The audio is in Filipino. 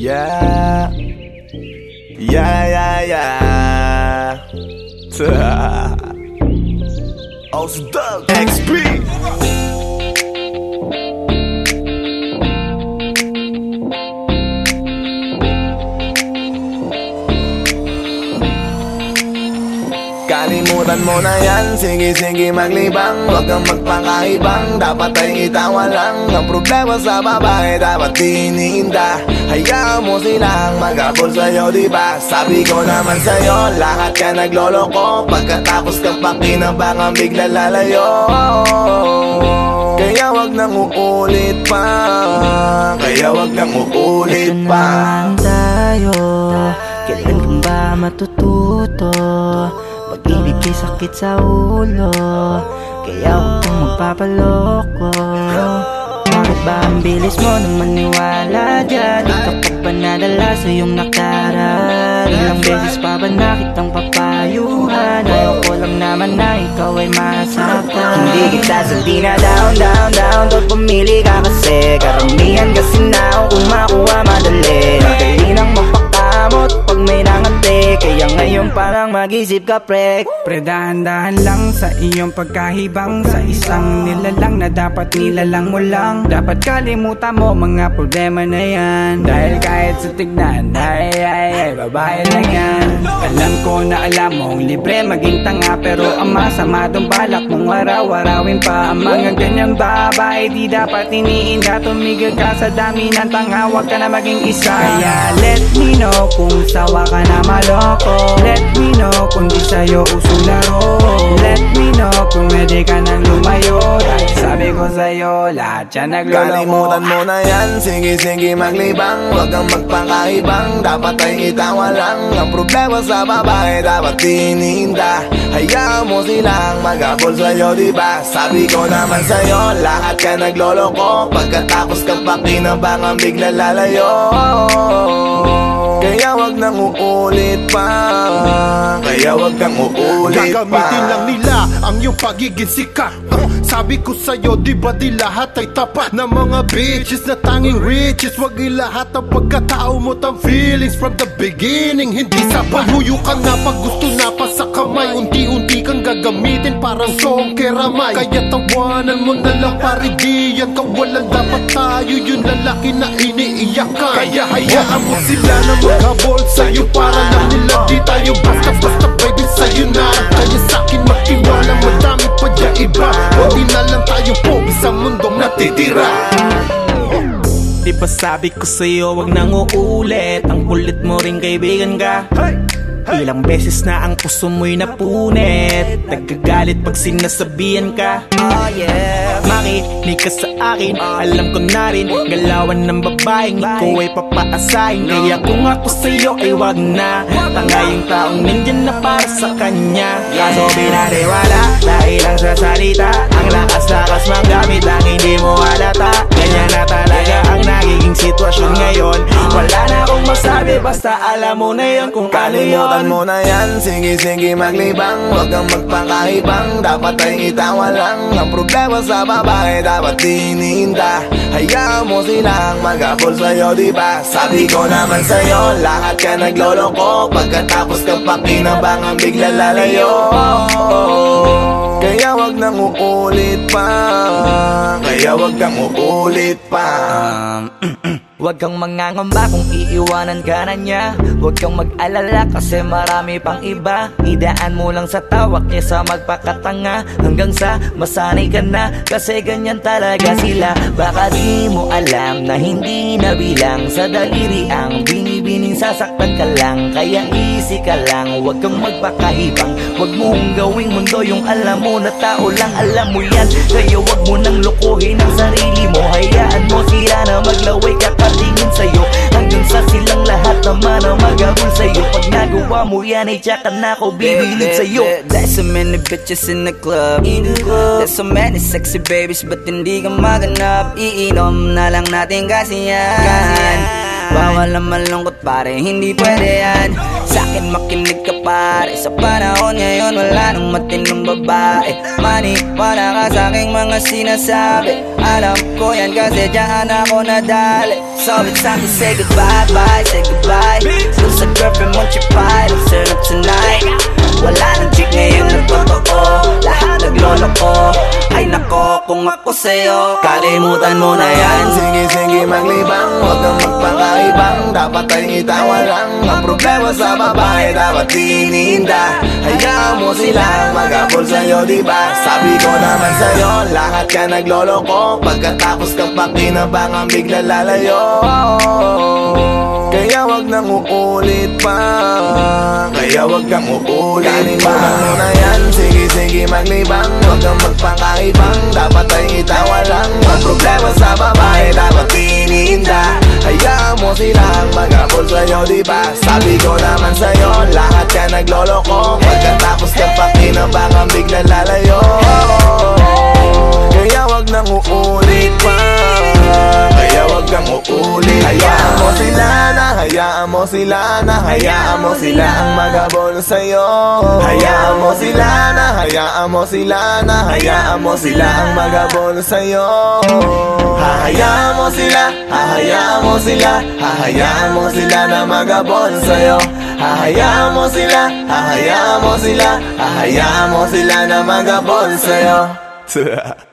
Yeah. Yeah, yeah, yeah. Oh, Ausdog XP. Kalimutan mo na yan, sige sige maglibang. Huwag kang magpakaibang, dapat ay itawa lang. Ang problema sa babae, dapat tinihinda Hayaan mo silang magabol sa'yo, diba? Sabi ko naman sa'yo, lahat ka nagloloko. Pagkatapos kang pakinabangan, bigla lalayo. Kaya wag nang uulit pa. Kaya wag nang uulit pa. Naman tayo. Kailan ka ba matututo Pag-ibig kay sakit sa ulo Kaya kang magpapaloko. Bakit ba ang bilis mo nang maniwala dyan? Di ka pa nadala sa iyong nakaraan? Ilang beses pa ba nakitang papayuhan? Ayaw ko lang naman na ikaw ay masaktan Hindi kita sabi na down, down, down mag-isip ka prek Pre dahan-dahan lang sa iyong pagkahibang. Sa isang nilalang na dapat nilalang mo lang. Dapat kalimutan mo mga problema na yan. Dahil kahit sa tignan Ay ay ay babae lang yan. Alam ko na alam mong libre maging tanga Pero ang masama dong balak mong araw-arawin pa. Ang mga ganyang babae di dapat iniinda. Tumigil ka sa dami ng tanga Huwag ka na maging isa. Kaya let me know kung sawa ka na maloko. Let me know kung di sa'yo uso laro. Let me know kung pwede ka nang lumayo. Dahil sabi ko sa'yo lahat yan nagloloko. Kalimutan mo na yan, sige sige maglibang. Huwag kang magpakaibang, dapat ay itawa lang Ang problema sa babae, dapat tinihinda. Hayaan mo silang magabol sa'yo, diba? Sabi ko naman sa'yo, lahat ka nagloloko. Pagkatapos kang pakinabangan, bigla lalayo Kaya wag nang uulit pa. Kaya wag kang uulit pa. Gagamitin lang nila ang iyong pagiging sikat. Sabi ko sa'yo, di ba di lahat ay tapat? Na mga bitches na tanging riches Wag ilahat ang pagkatao mo tang feelings From the beginning, hindi sapat. Huyo ka na pag gusto na pa sa kamay gagamitin parang song keramay Kaya tawanan mo na lang pare di yan Kawalan dapat tayo yung lalaki na iniiyakan. Kaya hayaan mo sila na maghabol sa'yo Para lang nila di tayo basta-basta baby sa'yo na. Kaya sa'kin magtiwala madami pa dyan iba. Hindi na lang tayo pogi sa mundong natitira. Di ba sabi ko sa'yo wag nang uulit Ang kulit mo rin kaibigan ka Ilang beses na ang puso mo'y napunit. Nagkagalit pag sinasabihan ka. Oh yeah Makinig ka sa akin. Alam ko na rin Galawan ng babaeng Ikaw ay papaasahin. Kaya kung ako sa'yo ay wag na. Tanga yung taong nandyan na para sa kanya. Kaso binariwala Dahil lang sa salita Ang lakas-lakas Basta alam mo na yun kung ano yun. Kalimutan mo na yan, sige sige maglibang. Huwag kang magpakaibang, dapat ay itawa lang. Ang problema sa babae, dapat tinihinda. Hayaan mo silang magabol sa'yo, diba? Sabi ko naman sa'yo, lahat ka nagloloko. Pagkatapos kang pakinabangan, bigla lalayo. Kaya wag nang uulit pa. Kaya wag kang uulit pa Huwag kang mangangamba kung iiwanan ka na niya. Huwag kang mag-alala kasi marami pang iba. Idaan mo lang sa tawak niya sa magpakatanga. Hanggang sa masanay ka na Kasi ganyan talaga sila. Baka di mo alam na hindi na bilang Sa daliri ang binibining sasaktan ka lang. Kaya easy ka lang Huwag kang magpakahibang. Huwag mong gawing mundo yung alam mo na tao lang. Alam mo yan Kaya huwag mo mo yan ay tsaka na ako bibilid sa'yo. There's so many bitches in the club. There's so many sexy babies Ba't hindi ka maganap. Iinom na lang natin kasi yan. Bawal na malungkot pare, hindi pwede yan. Sa akin makinig ka pare. Sa panahon ngayon wala nang matinong babae. Maniwala ka sa aking mga sinasabi. Alam ko yan kasi dyan ako nadali. So it's time to say goodbye, bye, say goodbye sa'yo. Kalimutan mo na yan. Sige sige maglibang. Huwag kang magpakaibang. Dapat ay itawa lang Ang problema sa babae Dapat tininda Hayaan mo sila Mag-apol sa'yo diba Sabi ko naman sa'yo Lahat ka naglolo ko Pagkatapos kang pakinabangan Bigla lalayo Kaya wag nang uulit pa. Kaya wag kang uulit Kalimutan mo na yan Sige sige maglibang. Huwag kang magpakaibang Dapat ay itawa lang Ang problema sa babae Dapat tininda Hayaan mo silang mag-apol sa'yo diba Sabi ko naman sa'yo Lahat ka naglolo ko Pagkatapos kang pakinabangan Bigla lalayo Hayaan mo sila na Hayaan mo sila ang magabol sa'yo. Hayaan mo sila na Hayaan mo sila na Hayaan mo sila ang magabol sa'yo. Hahayaan mo sila Hahayaan mo sila Hahayaan mo sila na magabol sa'yo. Hahayaan mo sila Hahayaan mo sila Hahayaan mo sila na magabol sa'yo